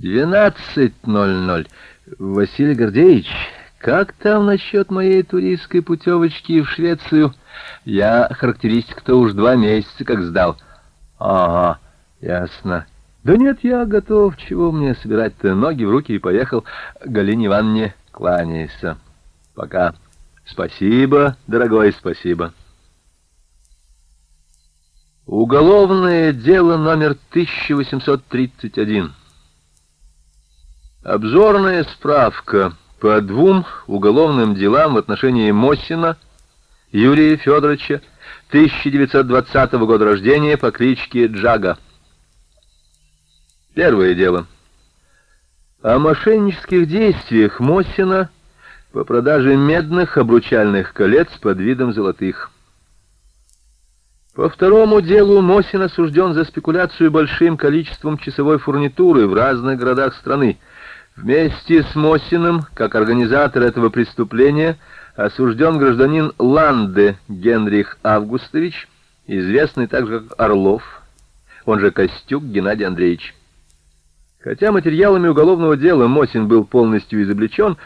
Двенадцать ноль ноль. Василий Гордеевич, как там насчет моей туристской путевочки в Швецию? Я характеристику-то уж два месяца как сдал. Ага, ясно. Да нет, я готов. Чего мне собирать-то? Ноги в руки и поехал. Галине Ивановне кланяйся. Пока. Спасибо, дорогой, спасибо. Уголовное дело номер 1831. Обзорная справка по двум уголовным делам в отношении Мосина Юрия Федоровича, 1920 года рождения по кличке Джага. Первое дело. О мошеннических действиях Мосина по продаже медных обручальных колец под видом золотых. По второму делу Мосин осужден за спекуляцию большим количеством часовой фурнитуры в разных городах страны, Вместе с Мосиным, как организатор этого преступления, осужден гражданин Ланде Генрих Августович, известный также как Орлов, он же Костюк Геннадий Андреевич. Хотя материалами уголовного дела Мосин был полностью изобличен,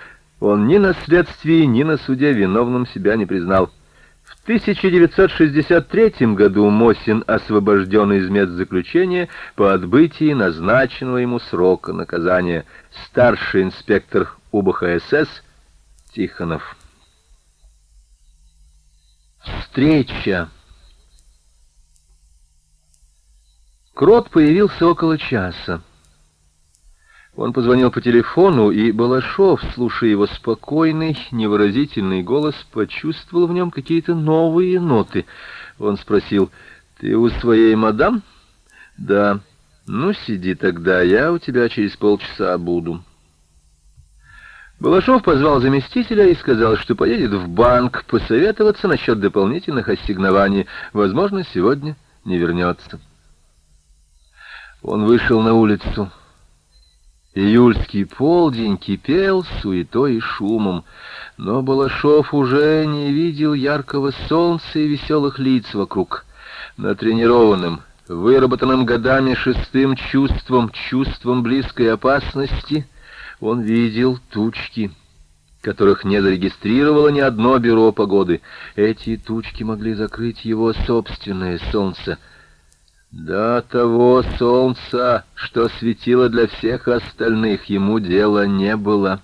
он ни на следствии, ни на суде виновным себя не признал. В 1963 году Мосин освобожден из медзаключения по отбытии назначенного ему срока наказания. Старший инспектор УБХСС Тихонов. Встреча. Крот появился около часа. Он позвонил по телефону, и Балашов, слушая его спокойный, невыразительный голос, почувствовал в нем какие-то новые ноты. Он спросил, «Ты у своей мадам?» «Да». «Ну, сиди тогда, я у тебя через полчаса буду». Балашов позвал заместителя и сказал, что поедет в банк посоветоваться насчет дополнительных ассигнований. Возможно, сегодня не вернется. Он вышел на улицу. Июльский полдень кипел суетой и шумом, но Балашов уже не видел яркого солнца и веселых лиц вокруг. Натренированным, выработанным годами шестым чувством, чувством близкой опасности, он видел тучки, которых не зарегистрировало ни одно бюро погоды. Эти тучки могли закрыть его собственное солнце — до того солнца, что светило для всех остальных, ему дела не было.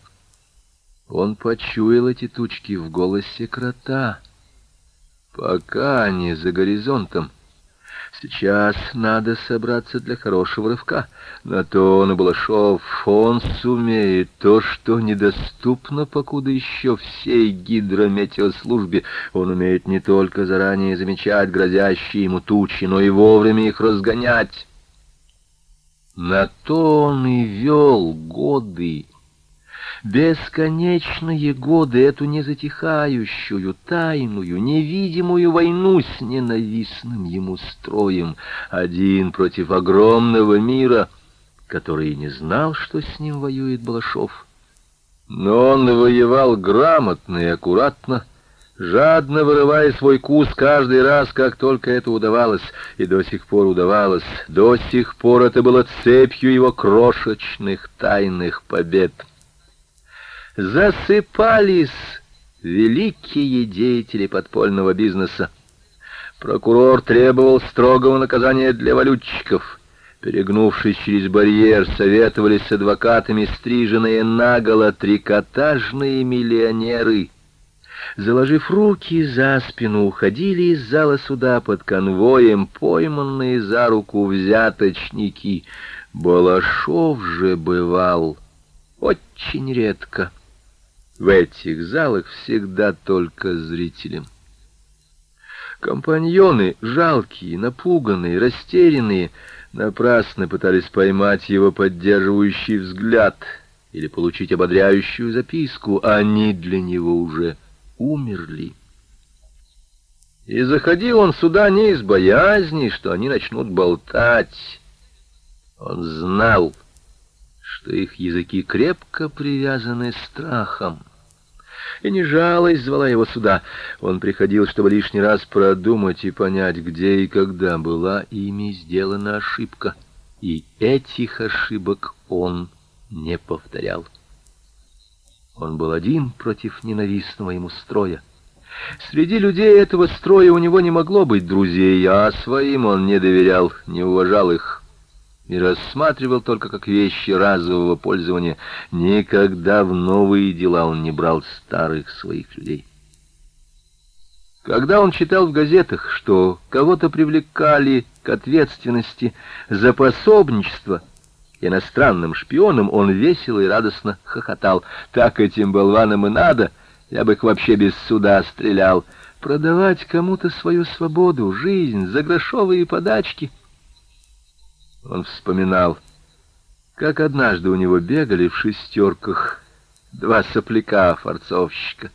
Он почуял эти тучки в голосе крота. Пока они за горизонтом, Сейчас надо собраться для хорошего рывка. На то он и Балашов. Он сумеет то, что недоступно покуда еще всей гидрометеослужбе. Он умеет не только заранее замечать грозящие ему тучи, но и вовремя их разгонять. На то он и вел годы бесконечные годы эту незатихающую, тайную, невидимую войну с ненавистным ему строем, один против огромного мира, который не знал, что с ним воюет Балашов. Но он воевал грамотно и аккуратно, жадно вырывая свой кус каждый раз, как только это удавалось, и до сих пор удавалось, до сих пор это было цепью его крошечных тайных побед засыпались великие деятели подпольного бизнеса. Прокурор требовал строгого наказания для валютчиков. Перегнувшись через барьер, советовались с адвокатами стриженные наголо трикотажные миллионеры. Заложив руки за спину, уходили из зала суда под конвоем пойманные за руку взяточники. Балашов же бывал очень редко. В этих залах всегда только зрителям. Компаньоны, жалкие, напуганные, растерянные, напрасно пытались поймать его поддерживающий взгляд или получить ободряющую записку. Они для него уже умерли. И заходил он сюда не из боязни, что они начнут болтать. Он знал, что их языки крепко привязаны страхом. И не жалость звала его сюда. Он приходил, чтобы лишний раз продумать и понять, где и когда была ими сделана ошибка. и этих ошибок он не повторял. Он был один против ненавистного ему строя. Среди людей этого строя у него не могло быть друзей, а своим он не доверял, не уважал их и рассматривал только как вещи разового пользования. Никогда в новые дела он не брал старых своих людей. Когда он читал в газетах, что кого-то привлекали к ответственности за пособничество иностранным шпионам, он весело и радостно хохотал. «Так этим болванам и надо, я бы их вообще без суда стрелял. Продавать кому-то свою свободу, жизнь за грошовые подачки». Он вспоминал, как однажды у него бегали в шестерках два сопляка-форцовщика.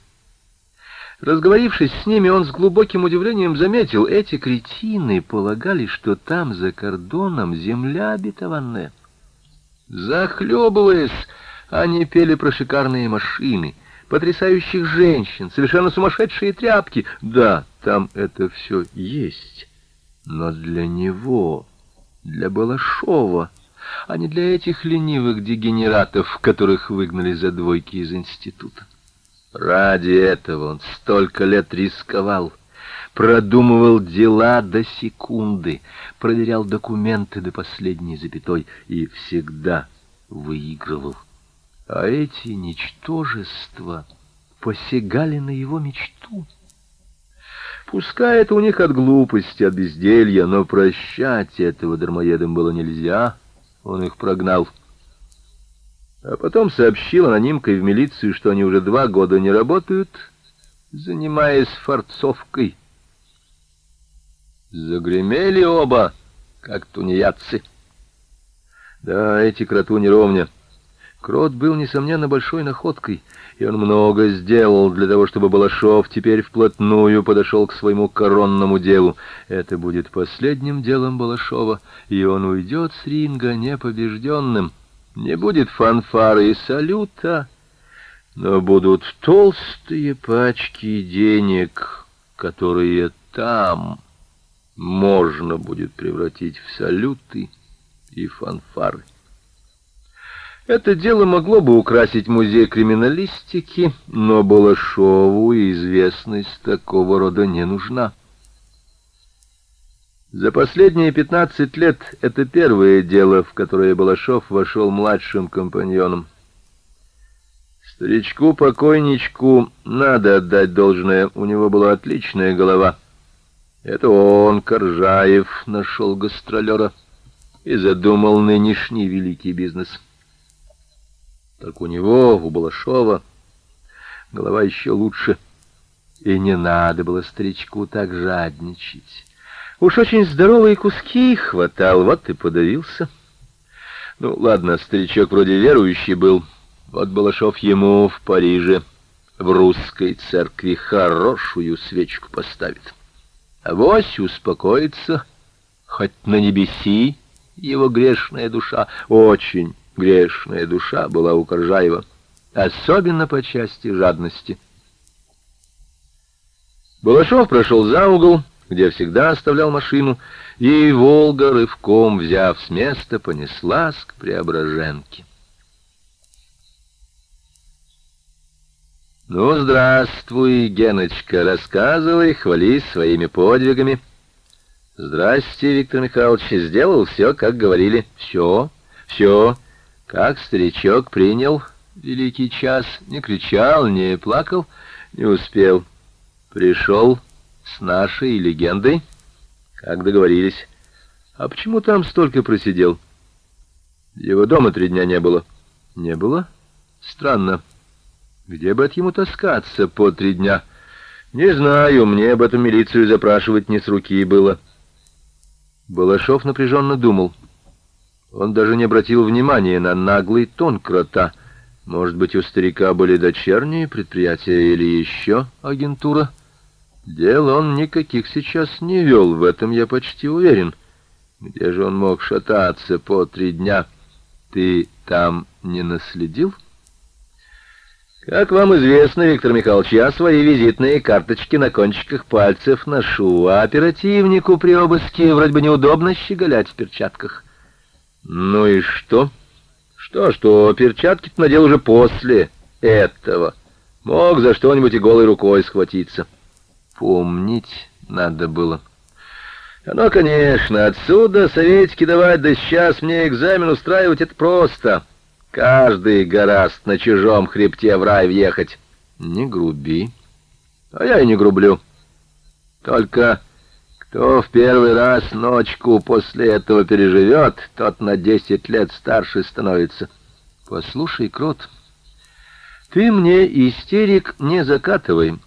Разговорившись с ними, он с глубоким удивлением заметил, эти кретины полагали, что там, за кордоном, земля обетованная. Захлебываясь, они пели про шикарные машины, потрясающих женщин, совершенно сумасшедшие тряпки. Да, там это все есть, но для него, для Балашова, а не для этих ленивых дегенератов, которых выгнали за двойки из института. Ради этого он столько лет рисковал, продумывал дела до секунды, проверял документы до последней запятой и всегда выигрывал. А эти ничтожества посягали на его мечту. Пускай это у них от глупости, от безделья, но прощать этого дармоедам было нельзя. Он их прогнал. А потом сообщил анонимкой в милицию, что они уже два года не работают, занимаясь форцовкой. Загремели оба, как тунеядцы. Да, эти кроту не ровня. Крот был, несомненно, большой находкой, и он много сделал для того, чтобы Балашов теперь вплотную подошел к своему коронному делу. Это будет последним делом Балашова, и он уйдет с ринга непобежденным. Не будет фанфары и салюта, но будут толстые пачки денег, которые там можно будет превратить в салюты и фанфары. Это дело могло бы украсить музей криминалистики, но Балашову известность такого рода не нужна. За последние пятнадцать лет это первое дело, в которое Балашов вошел младшим компаньоном. Старичку-покойничку надо отдать должное, у него была отличная голова. Это он, Коржаев, нашел гастролера и задумал нынешний великий бизнес. Так у него, у Балашова, голова еще лучше, и не надо было старичку так жадничать. Уж очень здоровые куски хватал, вот и подавился. Ну, ладно, старичок вроде верующий был. Вот Балашов ему в Париже, в русской церкви, хорошую свечку поставит. А вось успокоится, хоть на небеси его грешная душа, очень грешная душа была у Коржаева, особенно по части жадности. Балашов прошел за угол, где всегда оставлял машину, и «Волга», рывком взяв с места, понеслась к Преображенке. «Ну, здравствуй, Геночка, рассказывай, хвались своими подвигами». «Здрасте, Виктор Михайлович, сделал все, как говорили. Все, все, как старичок принял великий час, не кричал, не плакал, не успел. Пришел с нашей легендой, как договорились. А почему там столько просидел? Его дома три дня не было. Не было? Странно. Где бы от ему таскаться по три дня? Не знаю, мне об этом милицию запрашивать не с руки было. Балашов напряженно думал. Он даже не обратил внимания на наглый тон крота. Может быть, у старика были дочерние предприятия или еще агентура? Дел он никаких сейчас не вел, в этом я почти уверен. Где же он мог шататься по три дня? Ты там не наследил? Как вам известно, Виктор Михайлович, я свои визитные карточки на кончиках пальцев ношу, а оперативнику при обыске вроде бы неудобно щеголять в перчатках. Ну и что? Что, что, перчатки надел уже после этого. Мог за что-нибудь и голой рукой схватиться. Помнить надо было. Ну, конечно, отсюда советики давать, да сейчас мне экзамен устраивать, это просто. Каждый гораст на чужом хребте в рай въехать. Не груби. А я и не грублю. Только кто в первый раз ночку после этого переживет, тот на десять лет старше становится. Послушай, Крот, ты мне истерик не закатывай.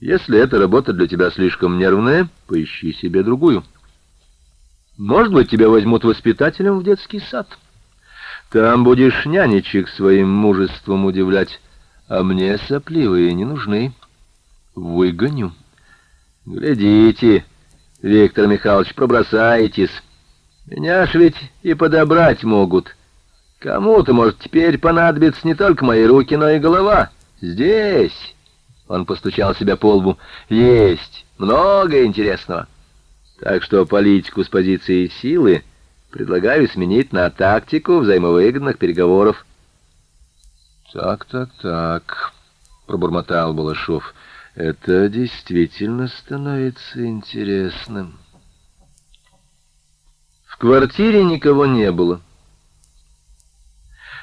Если эта работа для тебя слишком нервная, поищи себе другую. Может быть, тебя возьмут воспитателем в детский сад. Там будешь нянечек своим мужеством удивлять, а мне сопливые не нужны. Выгоню. Глядите, Виктор Михайлович, пробросаетесь. Меня ж ведь и подобрать могут. Кому-то, может, теперь понадобится не только мои руки, но и голова. Здесь... Он постучал себя по лбу. «Есть много интересного. Так что политику с позиции силы предлагаю сменить на тактику взаимовыгодных переговоров». «Так, так, так», — пробормотал Балашов. «Это действительно становится интересным». В квартире никого не было.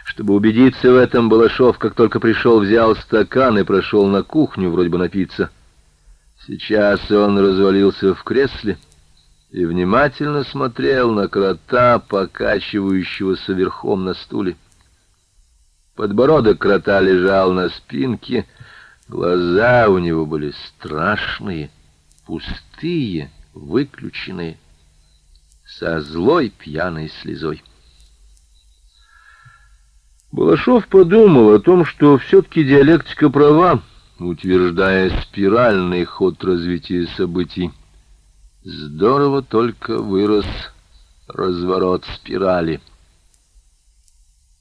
Чтобы убедиться в этом, Балашов, как только пришел, взял стакан и прошел на кухню, вроде бы напиться. Сейчас он развалился в кресле и внимательно смотрел на крота, покачивающегося верхом на стуле. Подбородок крота лежал на спинке, глаза у него были страшные, пустые, выключенные, со злой пьяной слезой. Балашов подумал о том, что все-таки диалектика права, утверждая спиральный ход развития событий. Здорово только вырос разворот спирали.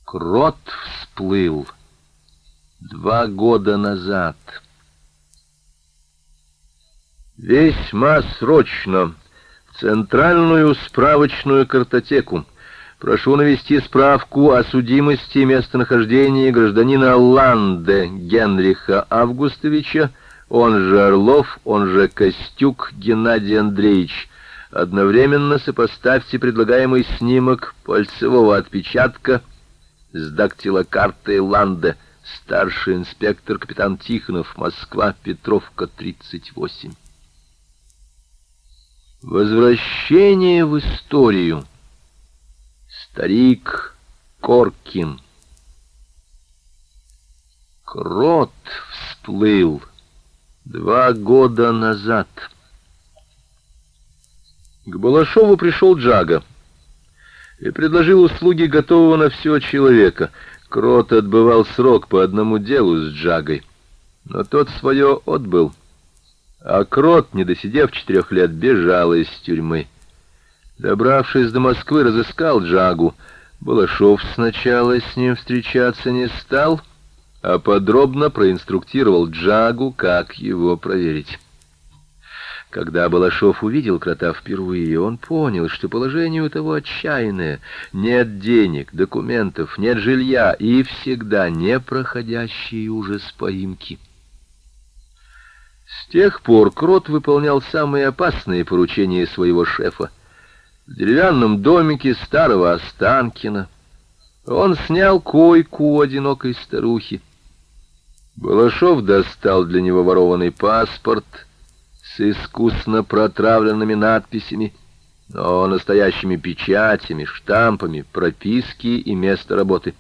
Крот всплыл два года назад. Весьма срочно в центральную справочную картотеку Прошу навести справку о судимости и местонахождении гражданина Ланде Генриха Августовича, он же Орлов, он же Костюк Геннадий Андреевич. Одновременно сопоставьте предлагаемый снимок пальцевого отпечатка с дактилокартой Ланде. Старший инспектор капитан Тихонов, Москва, Петровка, 38. Возвращение в историю. Старик Коркин. Крот всплыл два года назад. К Балашову пришел Джага и предложил услуги готового на все человека. Крот отбывал срок по одному делу с Джагой, но тот свое отбыл, а Крот, не досидев четырех лет, бежал из тюрьмы. Добравшись до Москвы, разыскал Джагу. Балашов сначала с ним встречаться не стал, а подробно проинструктировал Джагу, как его проверить. Когда Балашов увидел крота впервые, он понял, что положение у того отчаянное. Нет денег, документов, нет жилья и всегда непроходящий ужас поимки. С тех пор Крот выполнял самые опасные поручения своего шефа — в деревянном домике старого Останкина. Он снял койку у одинокой старухи. Балашов достал для него ворованный паспорт с искусно протравленными надписями, но настоящими печатями, штампами, прописки и место работы.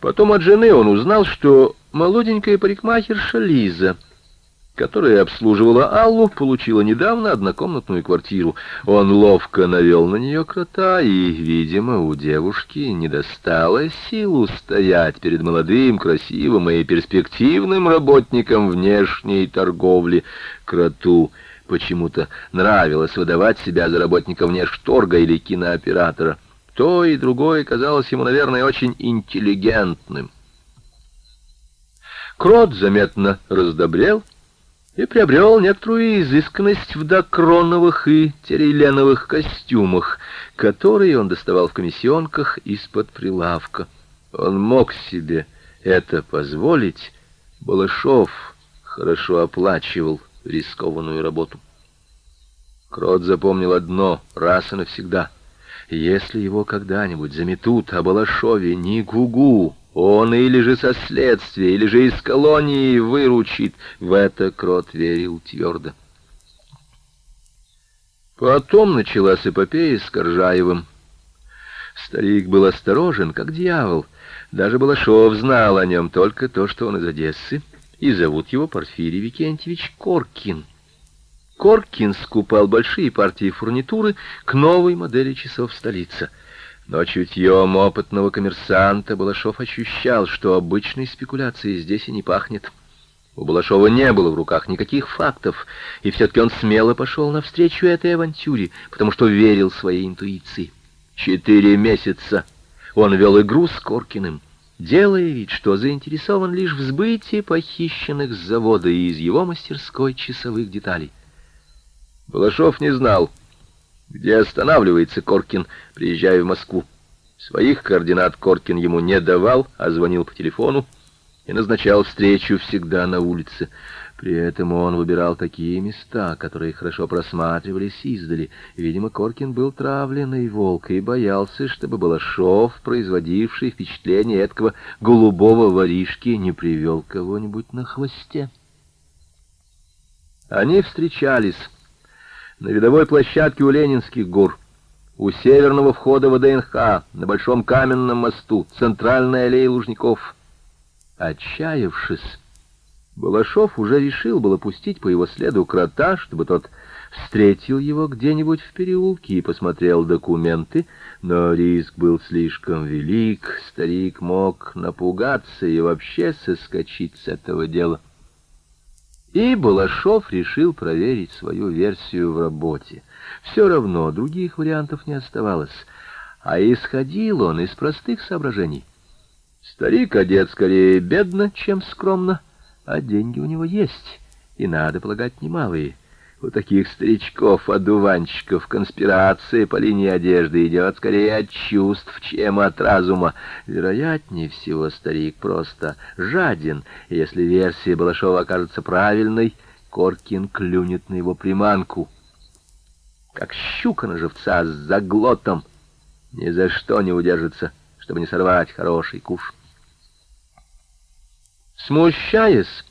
Потом от жены он узнал, что молоденькая парикмахерша Лиза — которая обслуживала Аллу, получила недавно однокомнатную квартиру. Он ловко навел на нее крота, и, видимо, у девушки не достало сил стоять перед молодым, красивым и перспективным работником внешней торговли. Кроту почему-то нравилось выдавать себя за работника внешторга или кинооператора. То и другое казалось ему, наверное, очень интеллигентным. Крот заметно раздобрел, и приобрел некоторую изысканность в докроновых и терейленовых костюмах, которые он доставал в комиссионках из-под прилавка. Он мог себе это позволить, Балашов хорошо оплачивал рискованную работу. Крот запомнил одно раз и навсегда. Если его когда-нибудь заметут о Балашове, ни гугу, он или же со следствия, или же из колонии выручит. В это Крот верил твердо. Потом началась эпопея с Коржаевым. Старик был осторожен, как дьявол. Даже Балашов знал о нем только то, что он из Одессы, и зовут его Порфирий Викентьевич Коркин. Коркин скупал большие партии фурнитуры к новой модели часов столицы — но чутьем опытного коммерсанта Балашов ощущал, что обычной спекуляцией здесь и не пахнет. У Балашова не было в руках никаких фактов, и все-таки он смело пошел навстречу этой авантюре, потому что верил своей интуиции. Четыре месяца он вел игру с Коркиным, делая вид, что заинтересован лишь в сбытии похищенных с завода и из его мастерской часовых деталей. Балашов не знал, где останавливается Коркин, приезжая в Москву. Своих координат Коркин ему не давал, а звонил по телефону и назначал встречу всегда на улице. При этом он выбирал такие места, которые хорошо просматривались издали. Видимо, Коркин был травленный волк и боялся, чтобы Балашов, производивший впечатление этого голубого воришки, не привел кого-нибудь на хвосте. Они встречались на видовой площадке у Ленинских гор, у северного входа в ДНХ, на Большом каменном мосту, центральной аллее Лужников. Отчаявшись, Балашов уже решил было пустить по его следу крота, чтобы тот встретил его где-нибудь в переулке и посмотрел документы, но риск был слишком велик, старик мог напугаться и вообще соскочить с этого дела. И Балашов решил проверить свою версию в работе. Все равно других вариантов не оставалось. А исходил он из простых соображений. Старик одет скорее бедно, чем скромно, а деньги у него есть, и, надо полагать, немалые. У таких старичков-одуванчиков конспирация по линии одежды идет скорее от чувств, чем от разума. Вероятнее всего, старик просто жаден, и если версия Балашова окажется правильной, Коркин клюнет на его приманку. Как щука на живца с заглотом, ни за что не удержится, чтобы не сорвать хороший куш. Смущаясь,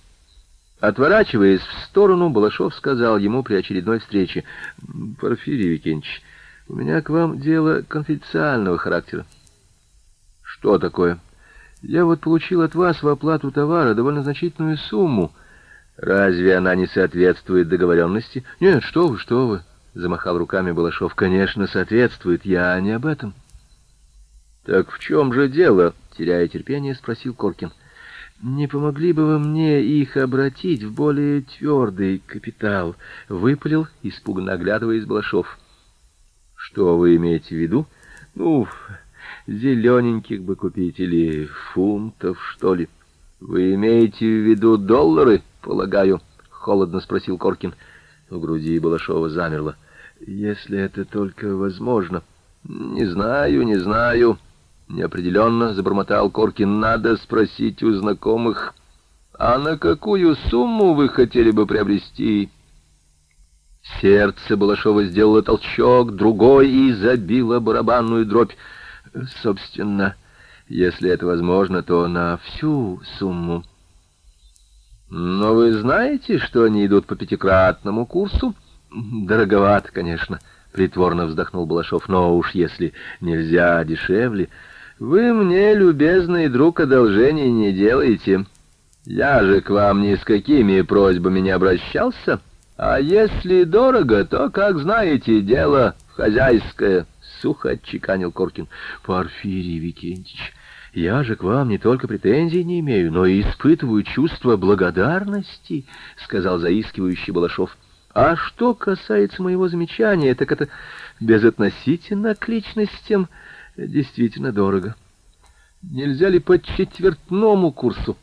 Отворачиваясь в сторону, Балашов сказал ему при очередной встрече, «Порфирий Викентьевич, у меня к вам дело конфиденциального характера». «Что такое?» «Я вот получил от вас в оплату товара довольно значительную сумму. Разве она не соответствует договоренности?» «Нет, что вы, что вы!» — замахал руками Балашов. «Конечно, соответствует. Я не об этом». «Так в чем же дело?» — теряя терпение, спросил Коркин. — не помогли бы вы мне их обратить в более твердый капитал? Выпалил, испуганно оглядываясь Балашов. Что вы имеете в виду? Ну, зелененьких бы купить или фунтов, что ли? Вы имеете в виду доллары, полагаю? Холодно спросил Коркин. В груди Балашова замерло. Если это только возможно. Не знаю, не знаю. Неопределенно забормотал Коркин. Надо спросить у знакомых. А на какую сумму вы хотели бы приобрести? Сердце Балашова сделало толчок, другой и забило барабанную дробь. Собственно, если это возможно, то на всю сумму. Но вы знаете, что они идут по пятикратному курсу? Дороговато, конечно, притворно вздохнул Балашов. Но уж если нельзя дешевле... Вы мне, любезный друг, одолжений не делаете. Я же к вам ни с какими просьбами не обращался. А если дорого, то, как знаете, дело хозяйское, — сухо отчеканил Коркин. Порфирий Викентьевич, я же к вам не только претензий не имею, но и испытываю чувство благодарности, — сказал заискивающий Балашов. А что касается моего замечания, так это безотносительно к личностям действительно дорого. Нельзя ли по четвертному курсу?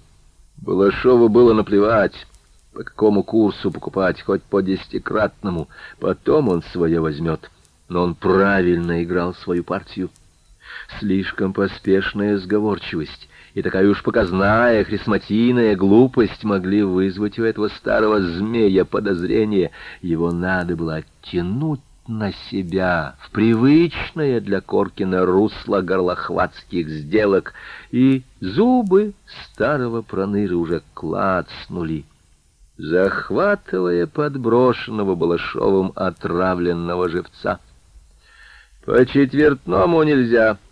Балашову было наплевать. по какому курсу покупать, хоть по десятикратному. Потом он свое возьмет. Но он правильно играл свою партию. Слишком поспешная сговорчивость и такая уж показная, хрисматийная глупость могли вызвать у этого старого змея подозрение. Его надо было оттянуть на себя в привычное для Коркина русло горлохватских сделок, и зубы старого проныры уже клацнули, захватывая подброшенного Балашовым отравленного живца. «По четвертному нельзя», —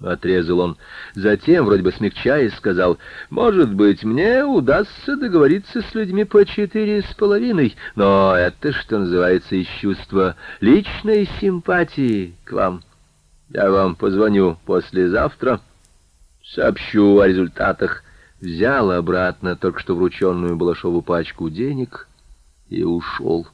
отрезал он. Затем, вроде бы смягчаясь, сказал, «Может быть, мне удастся договориться с людьми по четыре с половиной, но это, что называется, из чувства личной симпатии к вам. Я вам позвоню послезавтра, сообщу о результатах». Взял обратно только что врученную Балашову пачку денег и ушел.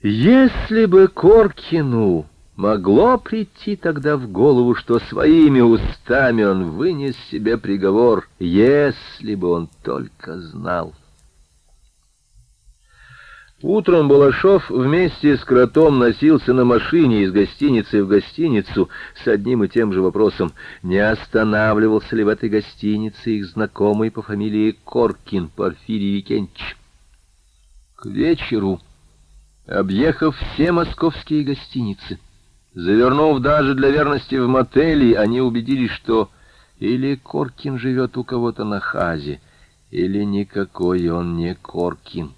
Если бы Коркину могло прийти тогда в голову, что своими устами он вынес себе приговор, если бы он только знал. Утром Балашов вместе с Кротом носился на машине из гостиницы в гостиницу с одним и тем же вопросом, не останавливался ли в этой гостинице их знакомый по фамилии Коркин Порфирий Викентьевич. К вечеру, объехав все московские гостиницы, Завернув даже для верности в мотели, они убедились, что или Коркин живет у кого-то на хазе, или никакой он не Коркин.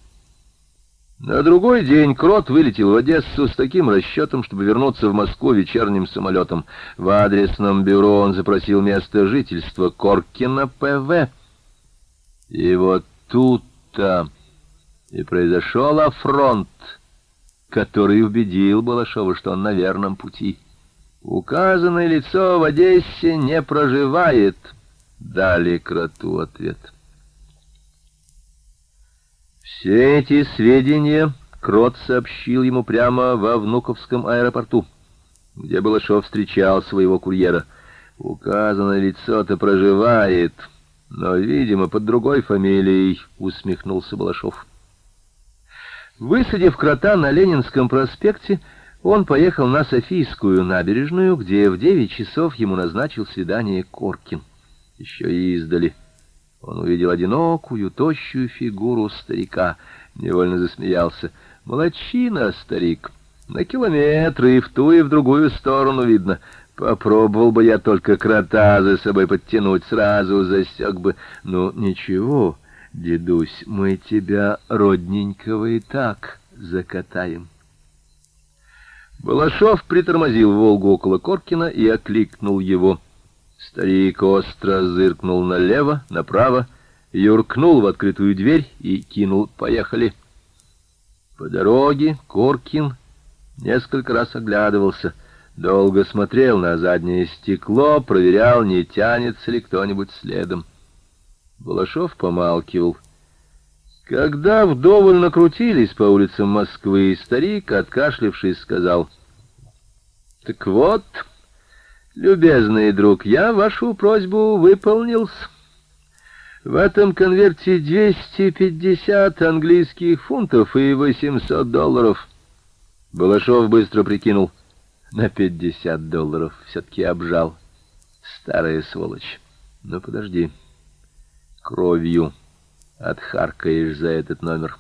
На другой день Крот вылетел в Одессу с таким расчетом, чтобы вернуться в Москву вечерним самолетом. В адресном бюро он запросил место жительства Коркина ПВ. И вот тут-то и произошел афронт который убедил Балашова, что он на верном пути. «Указанное лицо в Одессе не проживает», — дали Кроту ответ. Все эти сведения Крот сообщил ему прямо во Внуковском аэропорту, где Балашов встречал своего курьера. «Указанное лицо-то проживает, но, видимо, под другой фамилией», — усмехнулся Балашов. Высадив крота на Ленинском проспекте, он поехал на Софийскую набережную, где в девять часов ему назначил свидание Коркин. Еще и издали. Он увидел одинокую, тощую фигуру старика, невольно засмеялся. «Молодчина, старик, на километры и в ту, и в другую сторону видно. Попробовал бы я только крота за собой подтянуть, сразу засек бы. Ну, ничего». Дедусь, мы тебя, родненького, и так закатаем. Балашов притормозил Волгу около Коркина и окликнул его. Старик остро зыркнул налево, направо, юркнул в открытую дверь и кинул «Поехали!». По дороге Коркин несколько раз оглядывался, долго смотрел на заднее стекло, проверял, не тянется ли кто-нибудь следом. Балашов помалкивал. Когда вдоволь накрутились по улицам Москвы, старик, откашлившись, сказал, «Так вот, любезный друг, я вашу просьбу выполнил. В этом конверте 250 английских фунтов и 800 долларов». Балашов быстро прикинул. На 50 долларов все-таки обжал. Старая сволочь. Ну, подожди кровью отхаркаешь за этот номер.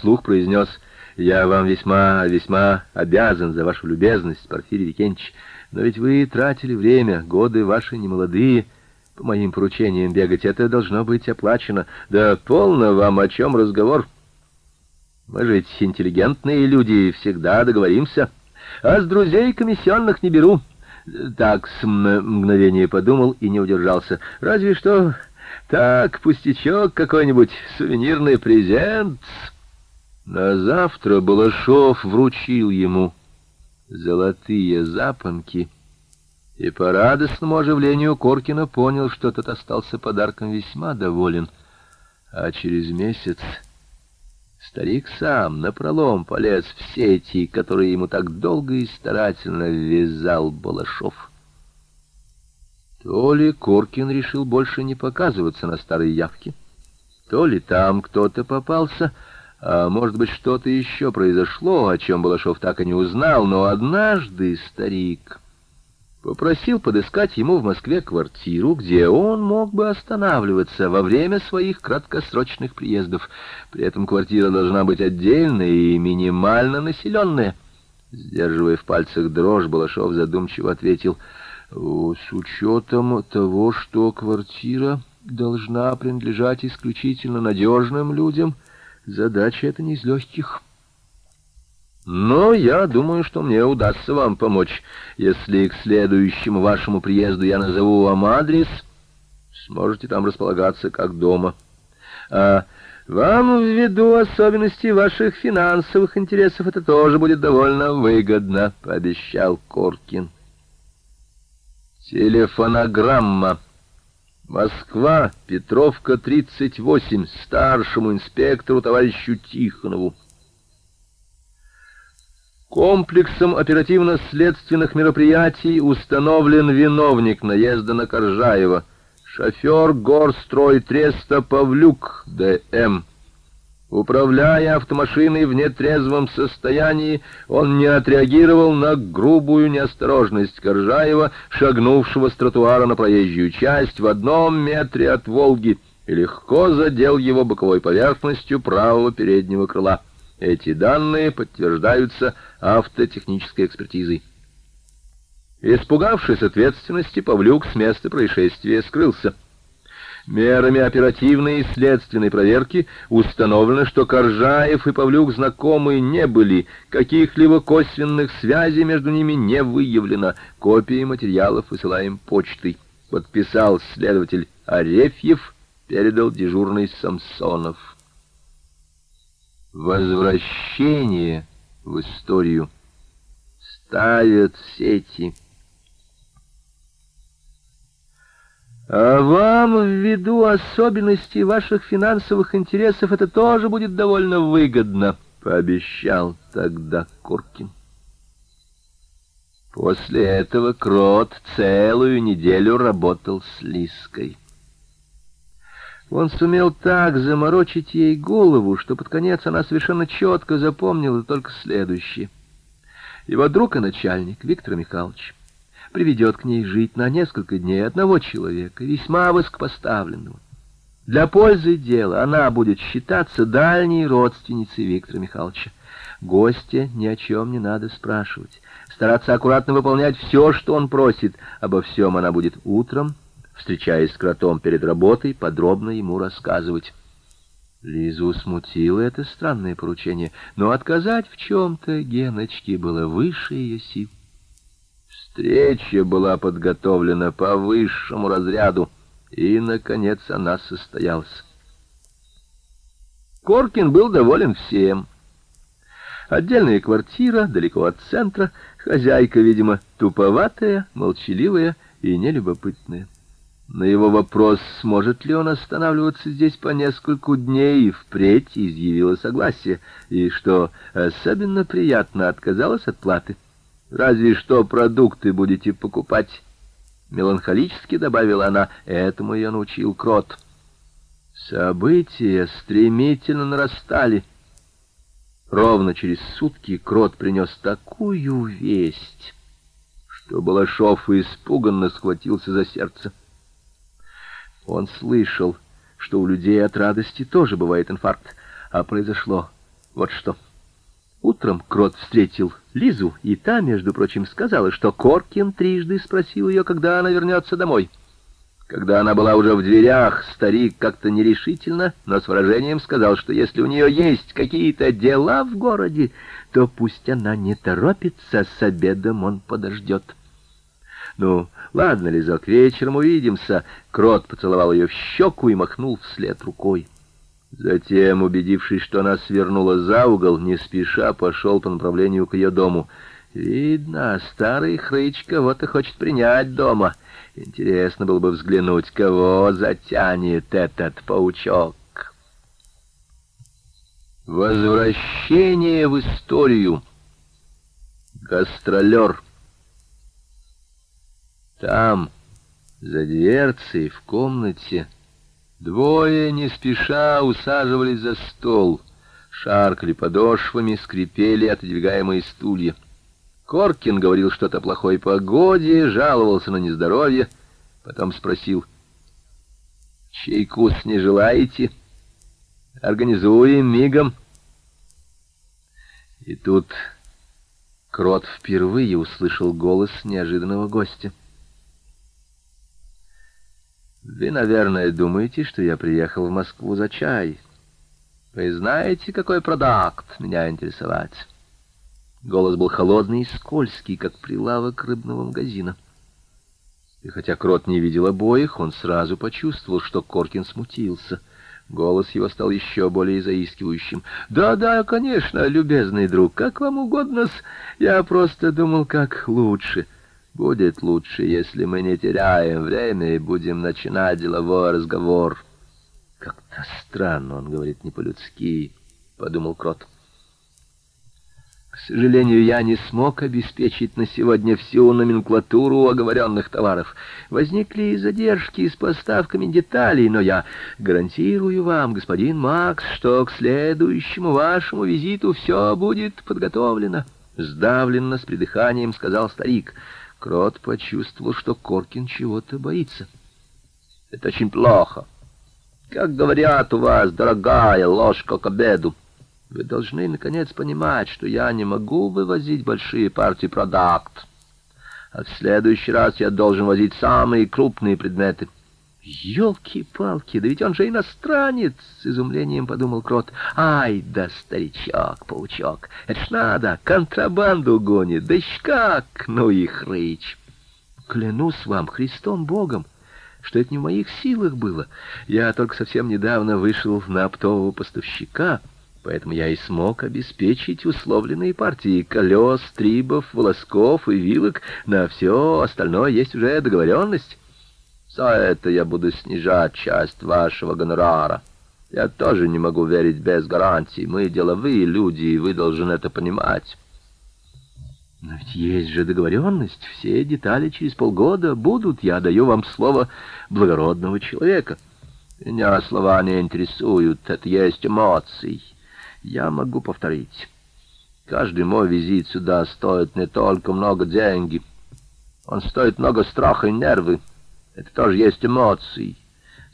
Слух произнес, «Я вам весьма, весьма обязан за вашу любезность, Порфирий Викентьевич, но ведь вы тратили время, годы ваши немолодые, по моим поручениям бегать, это должно быть оплачено. Да полно вам, о чем разговор. Мы же ведь интеллигентные люди, всегда договоримся, а с друзей комиссионных не беру». Так, с мгновение подумал и не удержался. «Разве что...» Так, пустячок какой-нибудь, сувенирный презент. На завтра Балашов вручил ему золотые запонки, и по радостному оживлению Коркина понял, что тот остался подарком весьма доволен. А через месяц старик сам напролом полез в сети, которые ему так долго и старательно вязал Балашов. То ли Коркин решил больше не показываться на старой явке, То ли там кто-то попался, а может быть, что-то еще произошло, о чем Балашов так и не узнал, но однажды старик попросил подыскать ему в Москве квартиру, где он мог бы останавливаться во время своих краткосрочных приездов. При этом квартира должна быть отдельная и минимально населенная. Сдерживая в пальцах дрожь, Балашов задумчиво ответил, «С учетом того, что квартира должна принадлежать исключительно надежным людям, задача эта не из легких». Но я думаю, что мне удастся вам помочь. Если к следующему вашему приезду я назову вам адрес, сможете там располагаться как дома. А вам ввиду особенностей ваших финансовых интересов это тоже будет довольно выгодно, пообещал Коркин. Телефонограмма. Москва, Петровка, 38, старшему инспектору товарищу Тихонову. Комплексом оперативно-следственных мероприятий установлен виновник наезда на Коржаева, шофер Горстрой-Треста Павлюк Д.М. Управляя автомашиной в нетрезвом состоянии, он не отреагировал на грубую неосторожность Коржаева, шагнувшего с тротуара на проезжую часть в одном метре от «Волги», и легко задел его боковой поверхностью правого переднего крыла. Эти данные подтверждаются автотехнической экспертизой. Испугавшись ответственности, Павлюк с места происшествия скрылся. Мерами оперативной и следственной проверки установлено, что Коржаев и Павлюк знакомы не были, каких-либо косвенных связей между ними не выявлено. Копии материалов высылаем почтой. Подписал следователь Арефьев, передал дежурный Самсонов. Возвращение в историю ставят сети. А вам, ввиду особенностей ваших финансовых интересов, это тоже будет довольно выгодно, пообещал тогда Куркин. После этого Крот целую неделю работал с Лиской. Он сумел так заморочить ей голову, что под конец она совершенно четко запомнила только следующее. Его друг и начальник, Виктор Михайлович, приведет к ней жить на несколько дней одного человека, весьма высокопоставленного. Для пользы дела она будет считаться дальней родственницей Виктора Михайловича. Гостя ни о чем не надо спрашивать, стараться аккуратно выполнять все, что он просит. Обо всем она будет утром, встречаясь с кротом перед работой, подробно ему рассказывать. Лизу смутило это странное поручение, но отказать в чем-то Геночке было выше ее сил. Встреча была подготовлена по высшему разряду, и, наконец, она состоялась. Коркин был доволен всем. Отдельная квартира, далеко от центра, хозяйка, видимо, туповатая, молчаливая и нелюбопытная. На его вопрос, сможет ли он останавливаться здесь по нескольку дней, и впредь изъявила согласие, и, что особенно приятно, отказалась от платы. «Разве что продукты будете покупать?» Меланхолически добавила она, этому ее научил Крот. События стремительно нарастали. Ровно через сутки Крот принес такую весть, что Балашов испуганно схватился за сердце. Он слышал, что у людей от радости тоже бывает инфаркт, а произошло вот что. Утром Крот встретил Лизу, и та, между прочим, сказала, что Коркин трижды спросил ее, когда она вернется домой. Когда она была уже в дверях, старик как-то нерешительно, но с выражением сказал, что если у нее есть какие-то дела в городе, то пусть она не торопится, с обедом он подождет. Ну, ладно, Лизок, вечером увидимся. Крот поцеловал ее в щеку и махнул вслед рукой. Затем, убедившись, что она свернула за угол, не спеша пошел по направлению к ее дому. Видно, старый хрыч кого-то хочет принять дома. Интересно было бы взглянуть, кого затянет этот паучок. Возвращение в историю. Гастролер. Там, за дверцей, в комнате, Двое не спеша усаживались за стол, шаркали подошвами, скрипели отодвигаемые стулья. Коркин говорил что-то о плохой погоде, жаловался на нездоровье, потом спросил, «Чайку не желаете? Организуем мигом». И тут Крот впервые услышал голос неожиданного гостя. «Вы, наверное, думаете, что я приехал в Москву за чай. Вы знаете, какой продукт меня интересовать?» Голос был холодный и скользкий, как прилавок рыбного магазина. И хотя Крот не видел обоих, он сразу почувствовал, что Коркин смутился. Голос его стал еще более заискивающим. «Да-да, конечно, любезный друг, как вам угодно -с. Я просто думал, как лучше. Будет лучше, если мы не теряем время и будем начинать деловой разговор». «Как-то странно, он говорит не по-людски», — подумал Крот. К сожалению, я не смог обеспечить на сегодня всю номенклатуру оговоренных товаров. Возникли задержки с поставками деталей, но я гарантирую вам, господин Макс, что к следующему вашему визиту все будет подготовлено. Сдавленно, с придыханием сказал старик. Крот почувствовал, что Коркин чего-то боится. Это очень плохо. Как говорят у вас, дорогая ложка к обеду. Вы должны, наконец, понимать, что я не могу вывозить большие партии продукт. А в следующий раз я должен возить самые крупные предметы. «Елки-палки, да ведь он же иностранец!» — с изумлением подумал Крот. «Ай да старичок-паучок! Это ж надо, контрабанду гонит! Да как! Ну и хрыч!» «Клянусь вам, Христом Богом!» что это не в моих силах было. Я только совсем недавно вышел на оптового поставщика — Поэтому я и смог обеспечить условленные партии колес, трибов, волосков и вилок. На все остальное есть уже договоренность. За это я буду снижать часть вашего гонорара. Я тоже не могу верить без гарантий. Мы деловые люди, и вы должны это понимать. Но ведь есть же договоренность. Все детали через полгода будут. Я даю вам слово благородного человека. Меня слова не интересуют. Это есть эмоции. Я могу повторить. Каждый мой визит сюда стоит не только много денег. Он стоит много страха и нервы. Это тоже есть эмоции.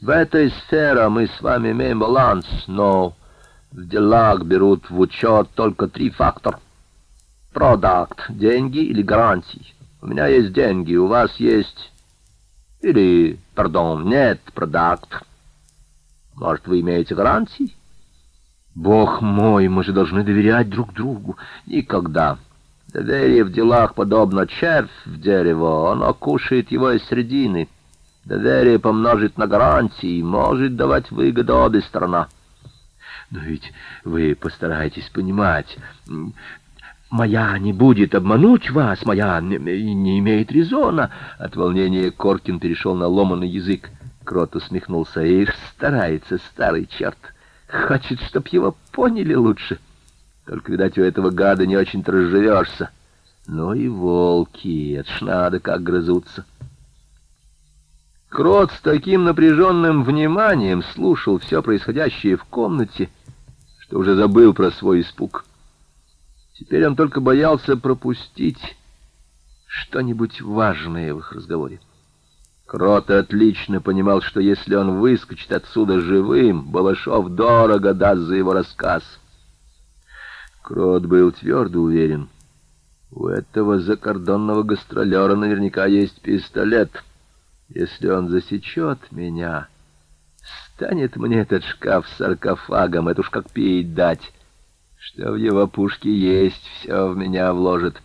В этой сфере мы с вами имеем баланс, но в делах берут в учет только три фактора. Продукт, деньги или гарантии. У меня есть деньги, у вас есть... Или, пардон, нет продукт. Может, вы имеете гарантии? Бог мой, мы же должны доверять друг другу. Никогда. Доверие в делах подобно червь в дерево, оно кушает его из середины. Доверие помножить на гарантии может давать выгоду обе сторона. Но ведь вы постараетесь понимать... Моя не будет обмануть вас, моя не, имеет резона. От волнения Коркин перешел на ломаный язык. Крот усмехнулся. Ишь, старается старый черт. Хочет, чтоб его поняли лучше. Только, видать, у этого гада не очень-то разживешься. Ну и волки, это ж надо как грызутся. Крот с таким напряженным вниманием слушал все происходящее в комнате, что уже забыл про свой испуг. Теперь он только боялся пропустить что-нибудь важное в их разговоре. Крот отлично понимал, что если он выскочит отсюда живым, Балашов дорого даст за его рассказ. Крот был твердо уверен. У этого закордонного гастролера наверняка есть пистолет. Если он засечет меня, станет мне этот шкаф саркофагом, это уж как пить дать. Что в его пушке есть, все в меня вложит.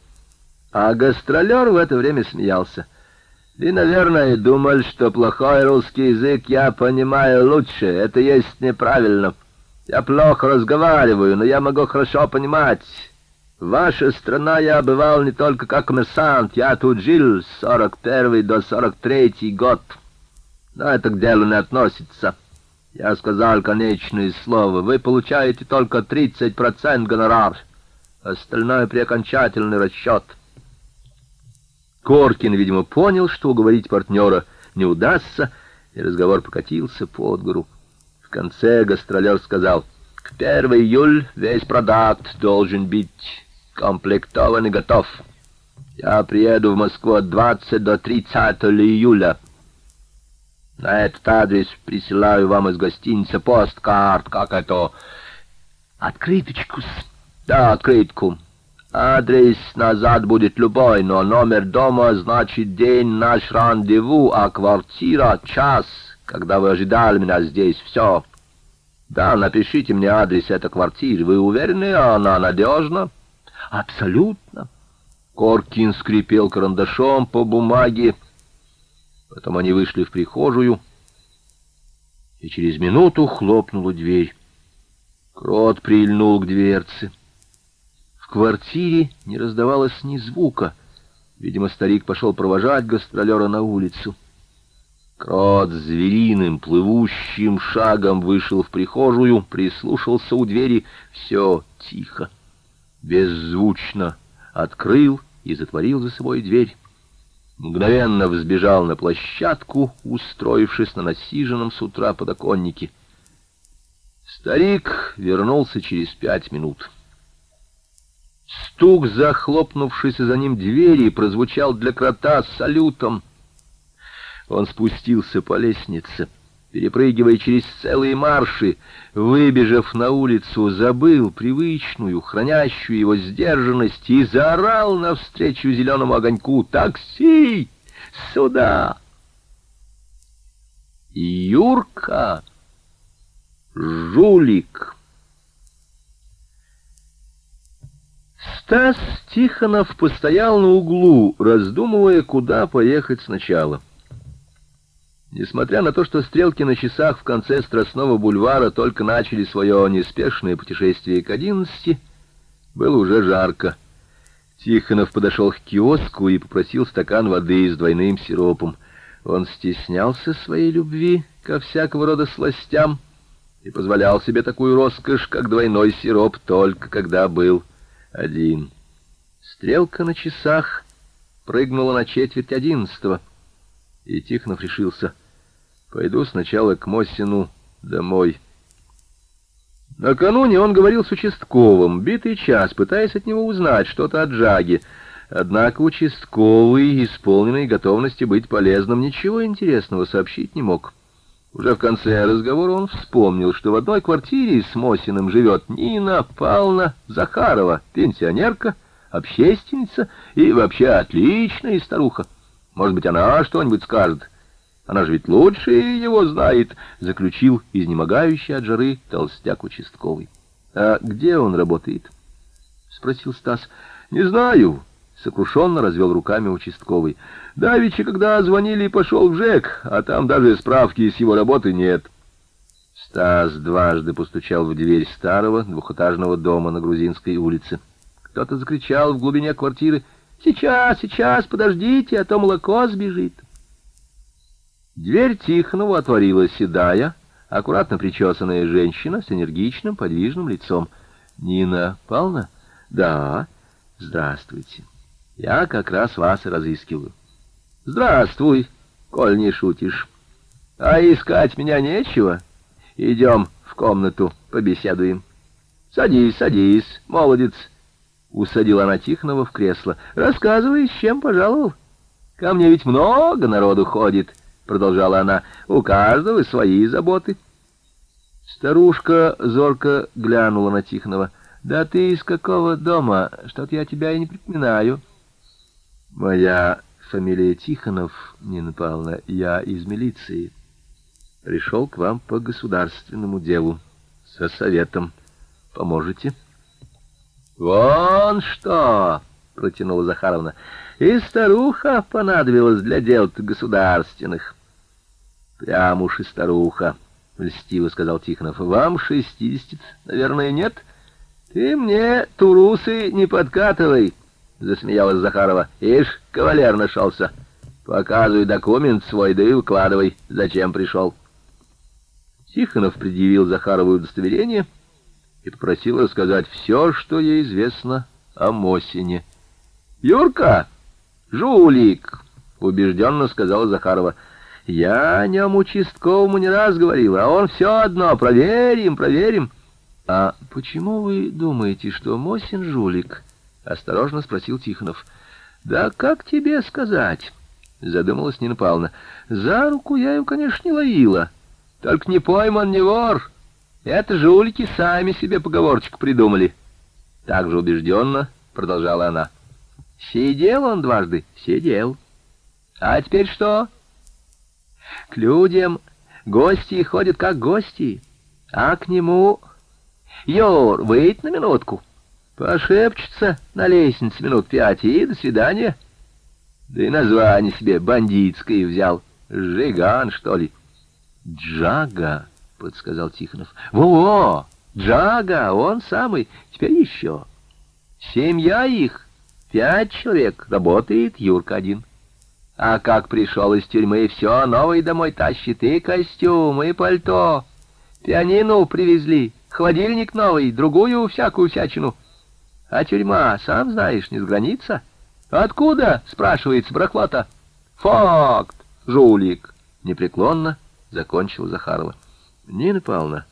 А гастролер в это время смеялся. И, наверное, думали, что плохой русский язык я понимаю лучше. Это есть неправильно. Я плохо разговариваю, но я могу хорошо понимать. Ваша страна я бывал не только как коммерсант. Я тут жил с 41 до 43 год. Но это к делу не относится. Я сказал конечное слово. Вы получаете только 30% гонорар. Остальное при окончательный расчет — Коркин, видимо, понял, что уговорить партнера не удастся, и разговор покатился под гору. конце гастролер сказал, «К 1 июль весь продукт должен быть комплектован и готов. Я приеду в Москву от 20 до 30 июля». На этот адрес присылаю вам из гостиницы посткарт, как это... Открыточку -с. Да, открытку. Адрес назад будет любой, но номер дома значит день наш рандеву, а квартира — час, когда вы ожидали меня здесь. Все. Да, напишите мне адрес этой квартиры. Вы уверены, она надежна? Абсолютно. Коркин скрипел карандашом по бумаге, Потом они вышли в прихожую, и через минуту хлопнула дверь. Крот прильнул к дверце. В квартире не раздавалось ни звука. Видимо, старик пошел провожать гастролера на улицу. Крот звериным, плывущим шагом вышел в прихожую, прислушался у двери. Все тихо, беззвучно открыл и затворил за собой дверь мгновенно взбежал на площадку, устроившись на насиженном с утра подоконнике. Старик вернулся через пять минут. Стук, захлопнувшийся за ним двери, прозвучал для крота салютом. Он спустился по лестнице перепрыгивая через целые марши, выбежав на улицу, забыл привычную, хранящую его сдержанность и заорал навстречу зеленому огоньку «Такси! Сюда!» Юрка! Жулик! Стас Тихонов постоял на углу, раздумывая, куда поехать сначала. Несмотря на то, что стрелки на часах в конце Страстного бульвара только начали свое неспешное путешествие к одиннадцати, было уже жарко. Тихонов подошел к киоску и попросил стакан воды с двойным сиропом. Он стеснялся своей любви ко всякого рода сластям и позволял себе такую роскошь, как двойной сироп, только когда был один. Стрелка на часах прыгнула на четверть одиннадцатого, и Тихонов решился — Пойду сначала к Мосину домой. Накануне он говорил с участковым, битый час, пытаясь от него узнать что-то о Джаге. Однако участковый, исполненный готовности быть полезным, ничего интересного сообщить не мог. Уже в конце разговора он вспомнил, что в одной квартире с Мосиным живет Нина Павловна Захарова, пенсионерка, общественница и вообще отличная старуха. Может быть, она что-нибудь скажет. Она же ведь лучше его знает, — заключил изнемогающий от жары толстяк участковый. — А где он работает? — спросил Стас. — Не знаю, — сокрушенно развел руками участковый. — Давичи, когда звонили, пошел в ЖЭК, а там даже справки с его работы нет. Стас дважды постучал в дверь старого двухэтажного дома на Грузинской улице. Кто-то закричал в глубине квартиры «Сейчас, сейчас, подождите, а то молоко сбежит». Дверь Тихонову отворила седая, аккуратно причесанная женщина с энергичным, подвижным лицом. «Нина Павловна?» «Да. Здравствуйте. Я как раз вас и разыскиваю». «Здравствуй, коль не шутишь. А искать меня нечего? Идем в комнату, побеседуем». «Садись, садись, молодец». Усадила она Тихонова в кресло. «Рассказывай, с чем пожаловал? Ко мне ведь много народу ходит». — продолжала она, — у каждого свои заботы. Старушка зорко глянула на Тихонова. «Да ты из какого дома? Что-то я тебя и не припоминаю». «Моя фамилия Тихонов, Нина Павловна, я из милиции. Пришел к вам по государственному делу, со советом. Поможете?» «Вон что!» — протянула Захаровна. «И старуха понадобилась для дел государственных». «Прям уж и старуха», — льстиво сказал Тихонов. «Вам шестидесят, наверное, нет?» «Ты мне, турусы, не подкатывай», — засмеялась Захарова. «Ишь, кавалер нашелся. Показывай документ свой, да и выкладывай, зачем пришел». Тихонов предъявил Захарову удостоверение и попросил рассказать все, что ей известно о Мосине. «Юрка, жулик!» — убежденно сказала Захарова. Я о нем участковому не раз говорил, а он все одно. Проверим, проверим. — А почему вы думаете, что Мосин жулик? — осторожно спросил Тихонов. — Да как тебе сказать? — задумалась Нина Павловна. — За руку я его, конечно, не ловила. Только не пойман, не вор. Это жулики сами себе поговорочку придумали. Так же убежденно продолжала она. Сидел он дважды, сидел. А теперь что? К людям гости ходят как гости, а к нему... Йор, выйдь на минутку. Пошепчется на лестнице минут пять и до свидания. Да и название себе бандитское взял. Жиган, что ли? Джага, подсказал Тихонов. Во-во, Джага, он самый. Теперь еще. Семья их, пять человек, работает Юрка один. А как пришел из тюрьмы, все новый домой тащит, и костюм, и пальто. Пианину привезли, холодильник новый, другую всякую всячину. А тюрьма, сам знаешь, не с граница. Откуда, спрашивается, брахлота? Факт, жулик, непреклонно закончил Захарова. Нина Павловна,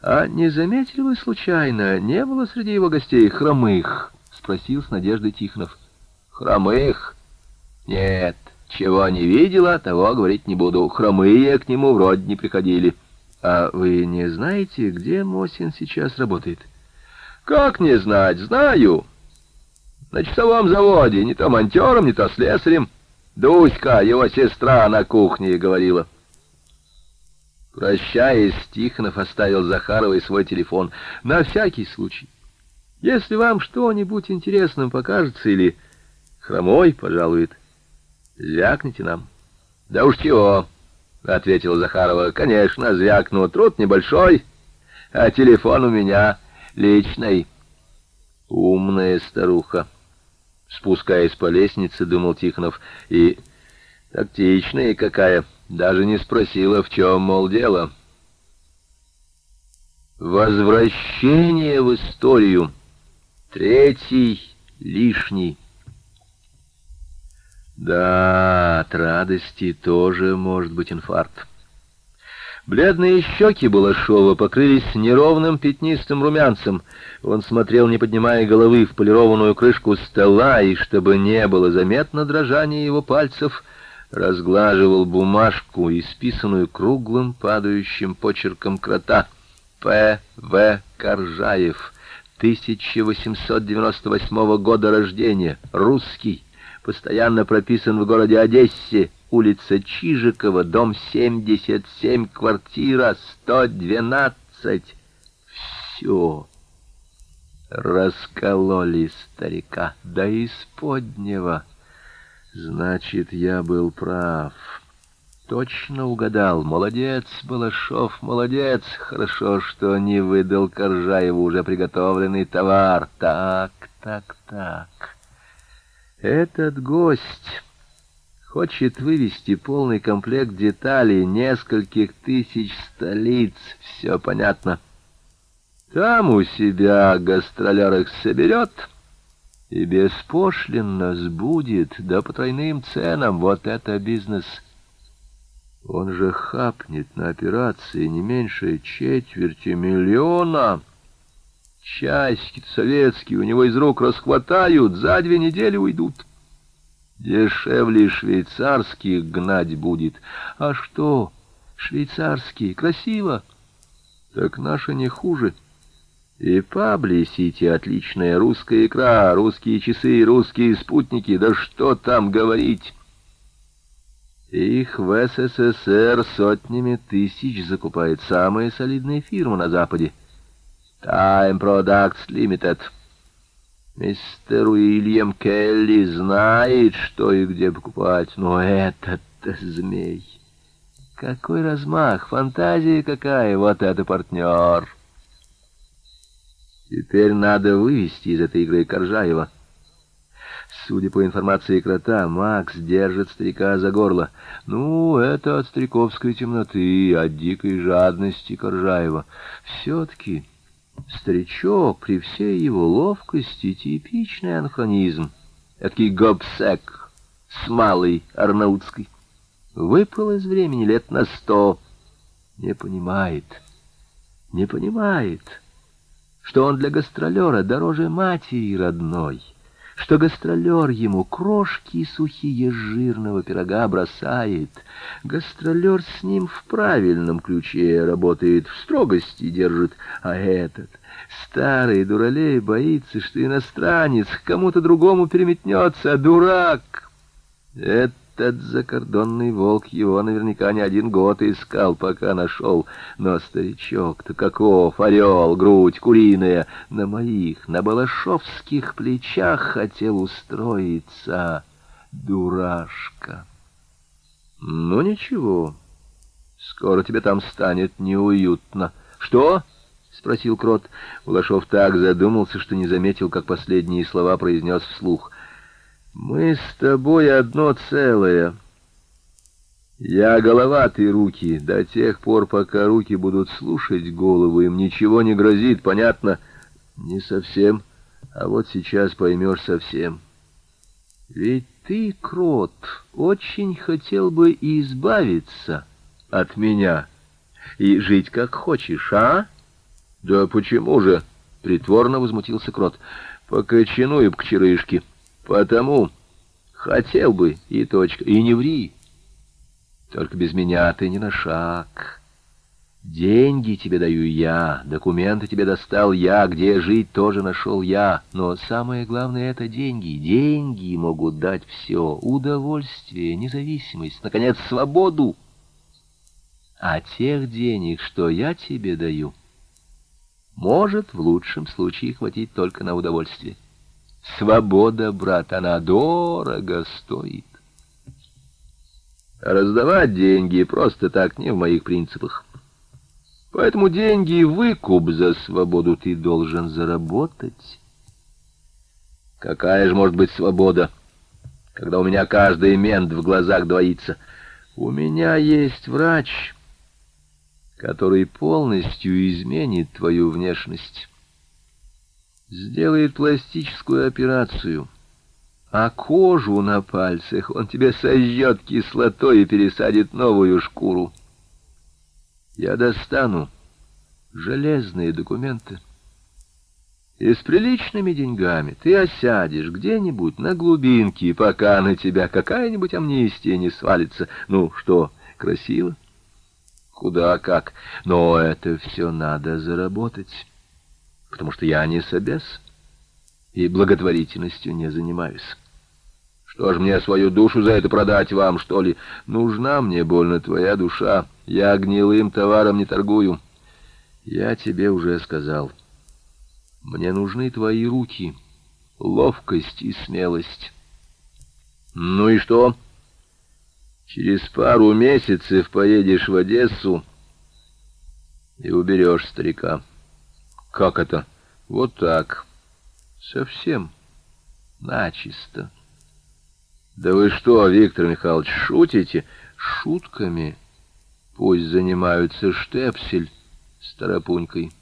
а не заметили вы случайно, не было среди его гостей хромых? Спросил с надеждой Тихонов. Хромых? Нет, чего не видела, того говорить не буду. Хромые к нему вроде не приходили. А вы не знаете, где Мосин сейчас работает? Как не знать? Знаю. На часовом заводе, не то монтером, не то слесарем. Дуська, его сестра, на кухне говорила. Прощаясь, Тихонов оставил Захаровой свой телефон. На всякий случай. Если вам что-нибудь интересным покажется или хромой пожалует, звякните нам. Да уж чего, — ответила Захарова. Конечно, звякну. Труд небольшой, а телефон у меня личный. Умная старуха. Спускаясь по лестнице, думал Тихонов, и тактичная какая. Даже не спросила, в чем, мол, дело. Возвращение в историю. Третий лишний. Да, от радости тоже может быть инфаркт. Бледные щеки Балашова покрылись неровным пятнистым румянцем. Он смотрел, не поднимая головы, в полированную крышку стола, и, чтобы не было заметно дрожания его пальцев, разглаживал бумажку, исписанную круглым падающим почерком крота. П. В. Коржаев, 1898 года рождения, русский, постоянно прописан в городе Одессе, улица Чижикова, дом 77, квартира 112. Все. Раскололи старика до исподнего. Значит, я был прав. Точно угадал. Молодец, Балашов, молодец. Хорошо, что не выдал Коржаеву уже приготовленный товар. Так, так, так. Этот гость хочет вывести полный комплект деталей нескольких тысяч столиц. Все понятно. Там у себя гастролер их соберет и беспошлинно сбудет, да по тройным ценам, вот это бизнес. Он же хапнет на операции не меньше четверти миллиона. Часики советские у него из рук расхватают, за две недели уйдут. Дешевле швейцарских гнать будет. А что, швейцарские, красиво? Так наши не хуже. — и паблисите отличная русская икра, русские часы, русские спутники, да что там говорить. Их в СССР сотнями тысяч закупает самая солидная фирма на Западе. Time Products Limited. Мистер Уильям Келли знает, что и где покупать, но этот-то змей. Какой размах, фантазия какая, вот это партнер. Теперь надо вывести из этой игры Коржаева. Судя по информации крота, Макс держит старика за горло. Ну, это от стариковской темноты, от дикой жадности Коржаева. Все-таки старичок при всей его ловкости типичный анхронизм. Эдакий гобсек с малой арнаутской. выпал из времени лет на сто. Не понимает, не понимает, что он для гастролера дороже матери родной, что гастролер ему крошки сухие жирного пирога бросает. Гастролер с ним в правильном ключе работает, в строгости держит, а этот, старый дуралей, боится, что иностранец к кому-то другому переметнется, а дурак. Это этот закордонный волк его наверняка не один год искал, пока нашел. Но старичок-то каков, орел, грудь куриная, на моих, на балашовских плечах хотел устроиться. Дурашка. Ну, ничего, скоро тебе там станет неуютно. Что? — спросил Крот. Улашов так задумался, что не заметил, как последние слова произнес вслух — мы с тобой одно целое. Я голова, ты руки. До тех пор, пока руки будут слушать голову, им ничего не грозит, понятно? Не совсем. А вот сейчас поймешь совсем. Ведь ты, крот, очень хотел бы избавиться от меня и жить как хочешь, а? Да почему же? Притворно возмутился крот. Покачину и к черышке. Потому хотел бы, и точка, и не ври. Только без меня ты не на шаг. Деньги тебе даю я, документы тебе достал я, где жить тоже нашел я. Но самое главное — это деньги. Деньги могут дать все. Удовольствие, независимость, наконец, свободу. А тех денег, что я тебе даю, может в лучшем случае хватить только на удовольствие. Свобода, брат, она дорого стоит. Раздавать деньги просто так не в моих принципах. Поэтому деньги и выкуп за свободу ты должен заработать. Какая же может быть свобода, когда у меня каждый мент в глазах двоится? У меня есть врач, который полностью изменит твою внешность сделает пластическую операцию, а кожу на пальцах он тебе сожжет кислотой и пересадит новую шкуру. Я достану железные документы. И с приличными деньгами ты осядешь где-нибудь на глубинке, пока на тебя какая-нибудь амнистия не свалится. Ну что, красиво? Куда как. Но это все надо заработать потому что я не собес и благотворительностью не занимаюсь. Что ж мне свою душу за это продать вам, что ли? Нужна мне больно твоя душа. Я гнилым товаром не торгую. Я тебе уже сказал. Мне нужны твои руки, ловкость и смелость. Ну и что? Через пару месяцев поедешь в Одессу и уберешь старика. Как это? Вот так. Совсем. Начисто. Да вы что, Виктор Михайлович, шутите? Шутками. Пусть занимаются штепсель с тарапунькой.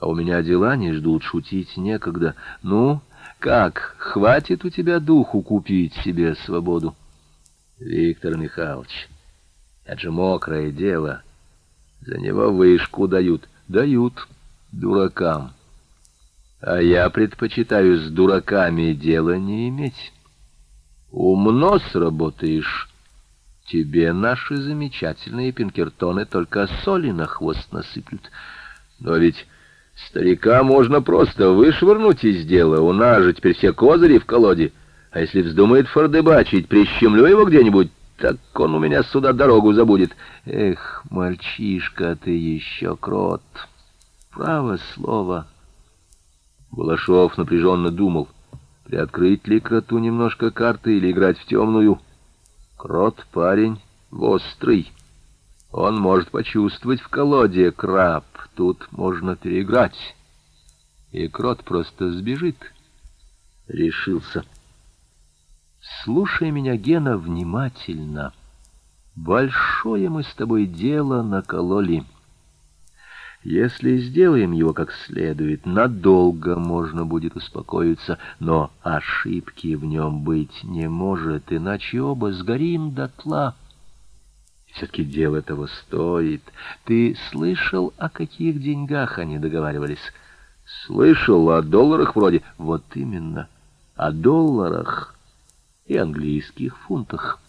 А у меня дела не ждут, шутить некогда. Ну, как, хватит у тебя духу купить себе свободу? Виктор Михайлович, это же мокрое дело. За него вышку дают. Дают дуракам. А я предпочитаю с дураками дело не иметь. Умно сработаешь. Тебе наши замечательные пинкертоны только соли на хвост насыплют. Но ведь старика можно просто вышвырнуть из дела. У нас же теперь все козыри в колоде. А если вздумает фордебачить, прищемлю его где-нибудь, так он у меня сюда дорогу забудет. Эх, мальчишка, ты еще крот!» Право слово. Балашов напряженно думал, приоткрыть ли кроту немножко карты или играть в темную. Крот парень острый. Он может почувствовать в колоде краб. Тут можно переиграть. И крот просто сбежит. Решился. Слушай меня, Гена, внимательно. Большое мы с тобой дело накололи. Если сделаем его как следует, надолго можно будет успокоиться, но ошибки в нем быть не может, иначе оба сгорим дотла. Все-таки дело того стоит. Ты слышал, о каких деньгах они договаривались? Слышал о долларах вроде. Вот именно, о долларах и английских фунтах.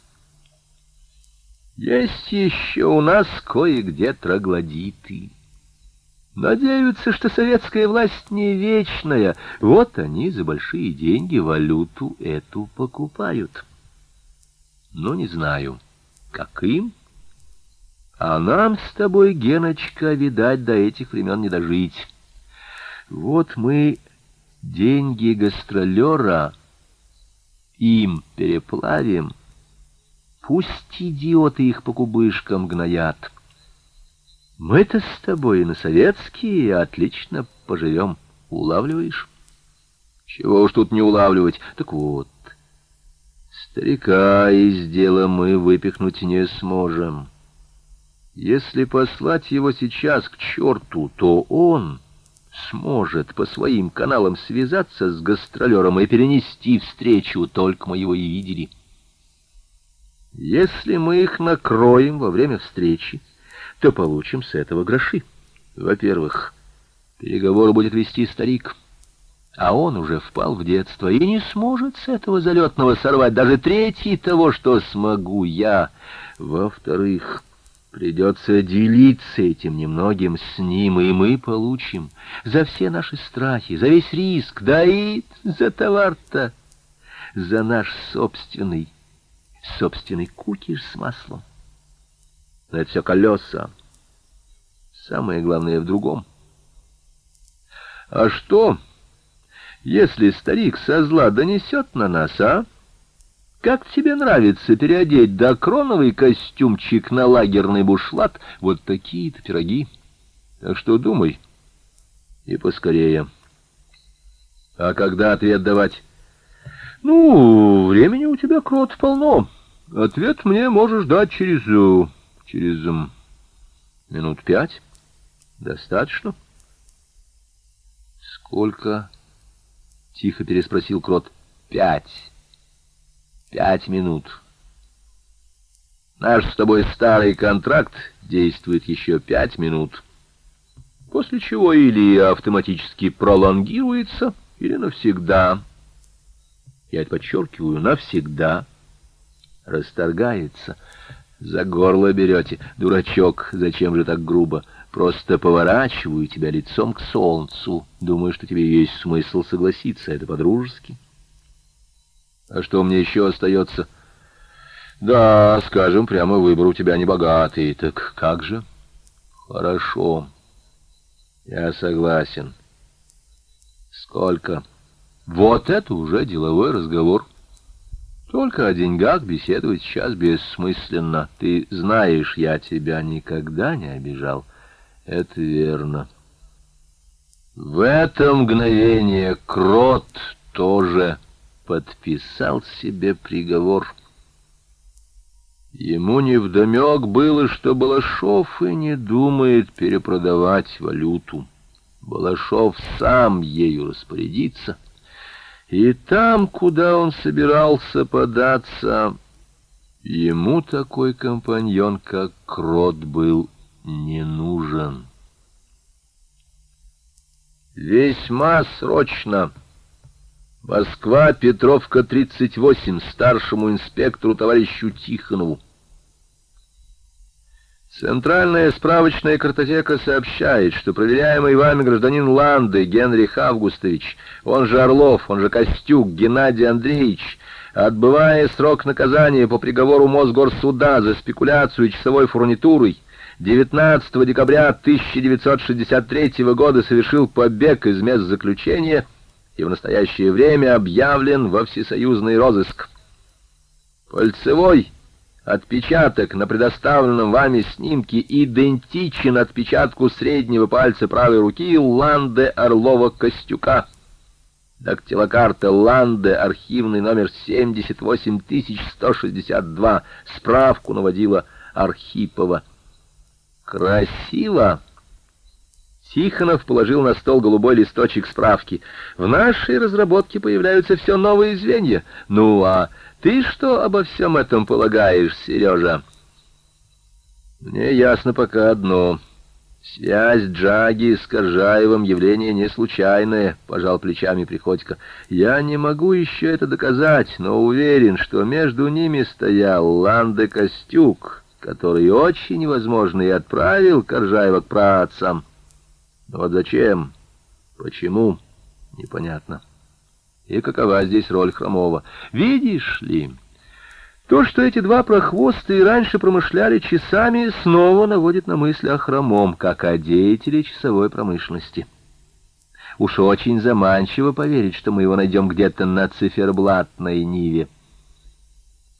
Есть еще у нас кое-где троглодиты. Надеются, что советская власть не вечная. Вот они за большие деньги валюту эту покупают. Но не знаю, как им а нам с тобой, Геночка, видать, до этих времен не дожить. Вот мы деньги гастролера им переплавим. Пусть идиоты их по кубышкам гноят. Мы-то с тобой на советские отлично поживем. Улавливаешь? Чего уж тут не улавливать. Так вот, старика из дела мы выпихнуть не сможем. Если послать его сейчас к черту, то он сможет по своим каналам связаться с гастролером и перенести встречу, только мы его и видели. Если мы их накроем во время встречи, то получим с этого гроши. Во-первых, переговоры будет вести старик, а он уже впал в детство и не сможет с этого залетного сорвать даже третий того, что смогу я. Во-вторых, Придется делиться этим немногим с ним, и мы получим за все наши страхи, за весь риск, да и за товар-то, за наш собственный, собственный кукиш с маслом. Но это все колеса. Самое главное в другом. А что, если старик со зла донесет на нас, а? Как тебе нравится переодеть докроновый костюмчик на лагерный бушлат? Вот такие-то пироги. Так что думай. И поскорее. А когда ответ давать? Ну, времени у тебя, крот, полно. Ответ мне можешь дать через... через... минут пять. Достаточно? Сколько? Тихо переспросил крот. Пять. Пять минут. Наш с тобой старый контракт действует еще пять минут, после чего или автоматически пролонгируется, или навсегда. Я это подчеркиваю, навсегда расторгается. За горло берете, дурачок, зачем же так грубо? Просто поворачиваю тебя лицом к солнцу. Думаю, что тебе есть смысл согласиться, это по-дружески. А что мне еще остается? Да, скажем, прямо выбор у тебя небогатый. Так как же? Хорошо. Я согласен. Сколько? Вот это уже деловой разговор. Только о деньгах беседовать сейчас бессмысленно. Ты знаешь, я тебя никогда не обижал. Это верно. В это мгновение крот тоже подписал себе приговор. Ему невдомек было, что Балашов и не думает перепродавать валюту. Балашов сам ею распорядится. И там, куда он собирался податься, ему такой компаньон, как Крот, был не нужен. «Весьма срочно!» Москва, Петровка, 38, старшему инспектору товарищу Тихонову. Центральная справочная картотека сообщает, что проверяемый вами гражданин Ланды Генрих Августович, он же Орлов, он же Костюк Геннадий Андреевич, отбывая срок наказания по приговору Мосгорсуда за спекуляцию часовой фурнитурой, 19 декабря 1963 года совершил побег из мест заключения и в настоящее время объявлен во всесоюзный розыск. Пальцевой отпечаток на предоставленном вами снимке идентичен отпечатку среднего пальца правой руки Ланде Орлова-Костюка. Дактилокарта Ланде, архивный номер 78162. Справку наводила Архипова. Красиво! Тихонов положил на стол голубой листочек справки. «В нашей разработке появляются все новые звенья. Ну, а ты что обо всем этом полагаешь, Сережа?» Мне ясно пока одно. Связь Джаги с Коржаевым явление не случайное, пожал плечами Приходько. Я не могу еще это доказать, но уверен, что между ними стоял Ланде Костюк, который очень, возможно, и отправил Коржаева к праотцам. Но вот зачем? Почему? Непонятно. И какова здесь роль Хромова? Видишь ли... То, что эти два прохвоста и раньше промышляли часами, снова наводит на мысли о хромом, как о деятеле часовой промышленности. Уж очень заманчиво поверить, что мы его найдем где-то на циферблатной ниве.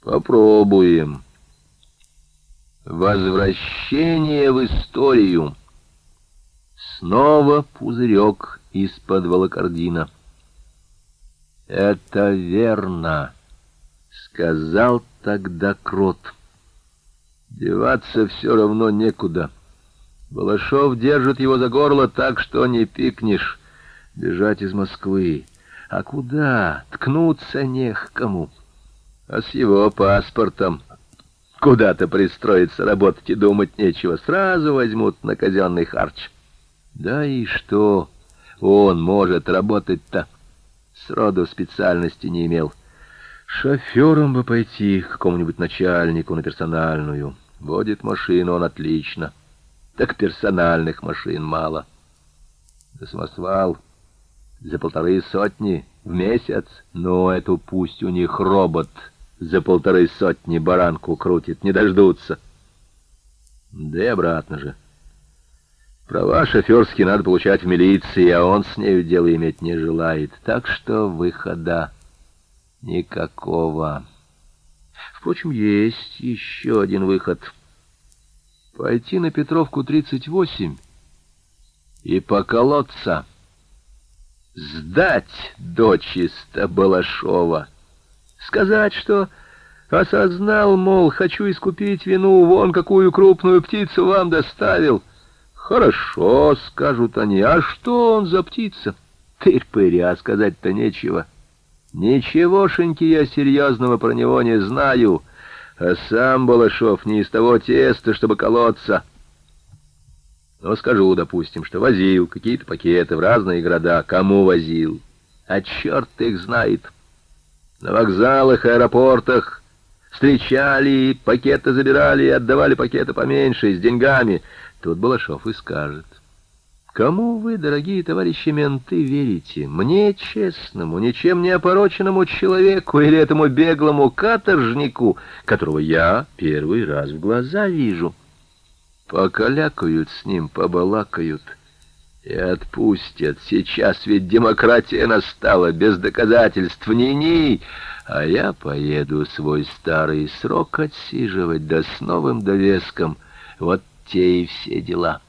Попробуем. Возвращение в историю. Снова пузырек из-под волокордина. Это верно, сказал тогда крот. Деваться все равно некуда. Балашов держит его за горло так, что не пикнешь. Бежать из Москвы. А куда? Ткнуться не к кому. А с его паспортом куда-то пристроиться, работать и думать нечего. Сразу возьмут на казенный харч. Да и что он может работать-то? Сроду специальности не имел. — Шофером бы пойти к какому-нибудь начальнику на персональную. Водит машину он отлично. Так персональных машин мало. За самосвал за полторы сотни в месяц. Но эту пусть у них робот за полторы сотни баранку крутит, не дождутся. Да и обратно же. Права шоферские надо получать в милиции, а он с нею дело иметь не желает. Так что выхода Никакого. Впрочем, есть еще один выход. Пойти на Петровку 38 и поколоться. Сдать дочисто Балашова. Сказать, что осознал, мол, хочу искупить вину, вон какую крупную птицу вам доставил. Хорошо, скажут они, а что он за птица? Тырь-пыря, сказать-то нечего. — Ничегошеньки я серьезного про него не знаю, а сам Балашов не из того теста, чтобы колоться. Но скажу, допустим, что возил какие-то пакеты в разные города. Кому возил? А черт их знает. На вокзалах, аэропортах встречали, пакеты забирали и отдавали пакеты поменьше, с деньгами. Тут Балашов и скажет. Кому вы, дорогие товарищи менты, верите? Мне, честному, ничем не опороченному человеку или этому беглому каторжнику, которого я первый раз в глаза вижу? Покалякают с ним, побалакают и отпустят. Сейчас ведь демократия настала, без доказательств, ни-ни. А я поеду свой старый срок отсиживать, да с новым довеском. Вот те и все дела».